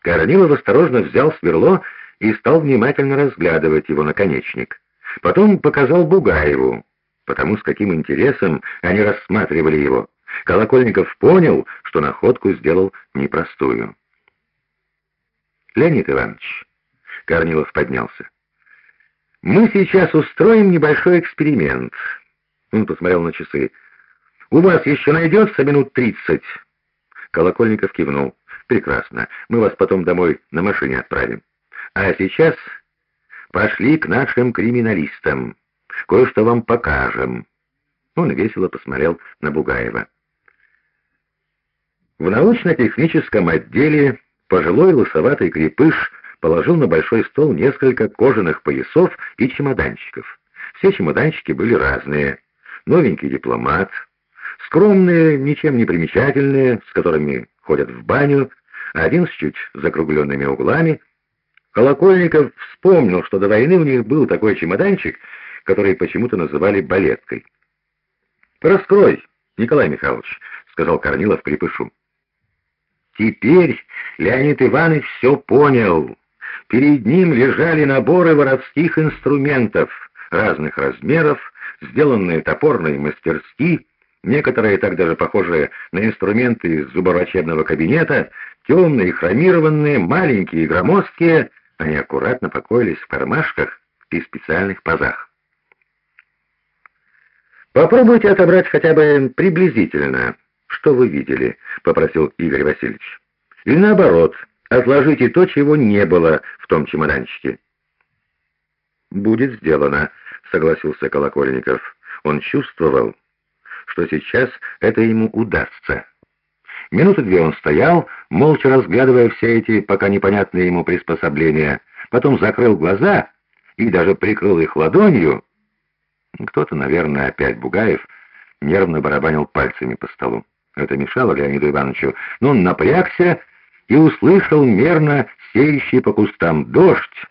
Корнилов осторожно взял сверло и стал внимательно разглядывать его наконечник. Потом показал Бугаеву, потому с каким интересом они рассматривали его. Колокольников понял, что находку сделал непростую. «Леонид Иванович», — Корнилов поднялся, — «мы сейчас устроим небольшой эксперимент». Он посмотрел на часы. «У вас еще найдется минут тридцать?» Колокольников кивнул. «Прекрасно. Мы вас потом домой на машине отправим. А сейчас пошли к нашим криминалистам. Кое-что вам покажем». Он весело посмотрел на Бугаева. В научно-техническом отделе пожилой лысоватый крепыш положил на большой стол несколько кожаных поясов и чемоданчиков. Все чемоданчики были разные. Новенький дипломат, скромные, ничем не примечательные, с которыми ходят в баню, один с чуть закругленными углами. Колокольников вспомнил, что до войны у них был такой чемоданчик, который почему-то называли балеткой. «Раскрой, Николай Михайлович», — сказал Корнилов крепышу. Теперь Леонид Иванович все понял. Перед ним лежали наборы воровских инструментов разных размеров, сделанные топорные мастерски, некоторые так даже похожие на инструменты из зубоврачебного кабинета, темные, хромированные, маленькие и громоздкие, они аккуратно покоились в кармашках и специальных пазах. «Попробуйте отобрать хотя бы приблизительно, что вы видели», — попросил Игорь Васильевич. «Или наоборот, отложите то, чего не было в том чемоданчике». «Будет сделано», — согласился Колокольников. Он чувствовал, что сейчас это ему удастся. Минуты две он стоял, молча разглядывая все эти пока непонятные ему приспособления, потом закрыл глаза и даже прикрыл их ладонью. Кто-то, наверное, опять Бугаев, нервно барабанил пальцами по столу. Это мешало Леониду Ивановичу, но он напрягся и услышал мерно сеющий по кустам дождь,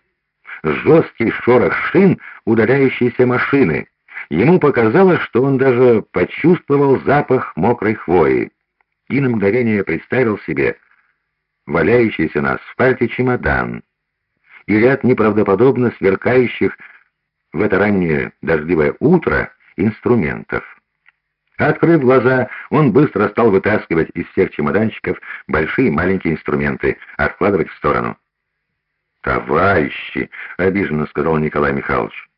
жесткий шорох шин удаляющейся машины. Ему показалось, что он даже почувствовал запах мокрой хвои. И на мгновение представил себе валяющийся на асфальте чемодан и ряд неправдоподобно сверкающих в это раннее дождливое утро инструментов. Открыв глаза, он быстро стал вытаскивать из всех чемоданчиков большие и маленькие инструменты, откладывать в сторону. «Товарищи!» — обиженно сказал Николай Михайлович.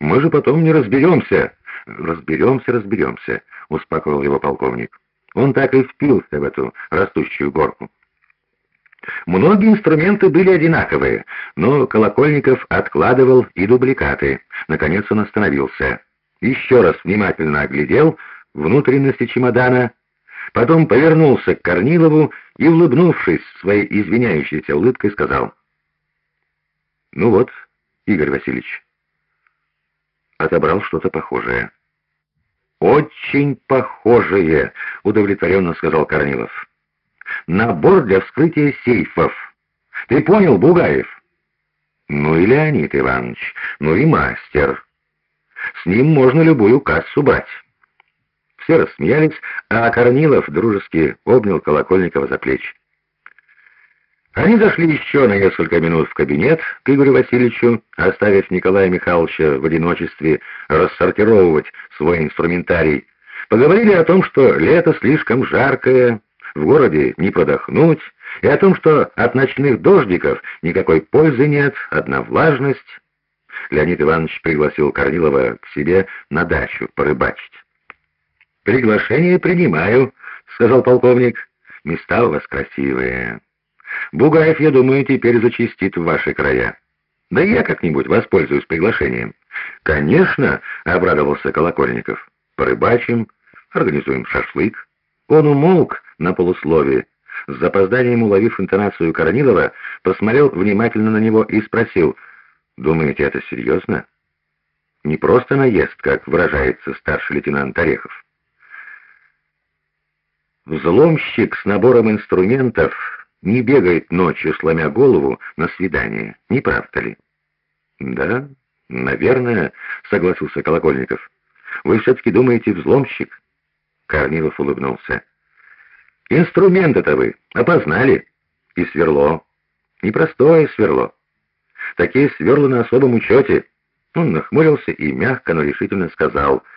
«Мы же потом не разберемся». «Разберемся, разберемся», — успокоил его полковник. Он так и впился в эту растущую горку. Многие инструменты были одинаковые, но Колокольников откладывал и дубликаты. Наконец он остановился. Еще раз внимательно оглядел внутренности чемодана, потом повернулся к Корнилову и, улыбнувшись своей извиняющейся улыбкой, сказал — ну вот, Игорь Васильевич. Отобрал что-то похожее. «Очень похожее», — удовлетворенно сказал Корнилов. «Набор для вскрытия сейфов. Ты понял, Бугаев?» «Ну и Леонид Иванович, ну и мастер. С ним можно любую кассу брать». Все рассмеялись, а Корнилов дружески обнял Колокольникова за плечи. Они зашли еще на несколько минут в кабинет к Игорю Васильевичу, оставив Николая Михайловича в одиночестве рассортировывать свой инструментарий. Поговорили о том, что лето слишком жаркое, в городе не продохнуть, и о том, что от ночных дождиков никакой пользы нет, одна влажность. Леонид Иванович пригласил Корнилова к себе на дачу порыбачить. «Приглашение принимаю», — сказал полковник. «Места у вас красивые». Бугаев, я думаю, теперь зачистит ваши края. Да я как-нибудь воспользуюсь приглашением. Конечно, обрадовался Колокольников. Порыбачим, организуем шашлык. Он умолк на полусловие. С запозданием уловив интонацию Корнилова, посмотрел внимательно на него и спросил, «Думаете, это серьезно?» «Не просто наезд, как выражается старший лейтенант Орехов». Взломщик с набором инструментов не бегает ночью, сломя голову, на свидание. Не правда ли? Да, наверное, согласился Колокольников. Вы все-таки думаете, взломщик? Корнилов улыбнулся. Инструмент это вы опознали? И сверло. Непростое сверло. Такие сверла на особом учете. Он нахмурился и мягко, но решительно сказал —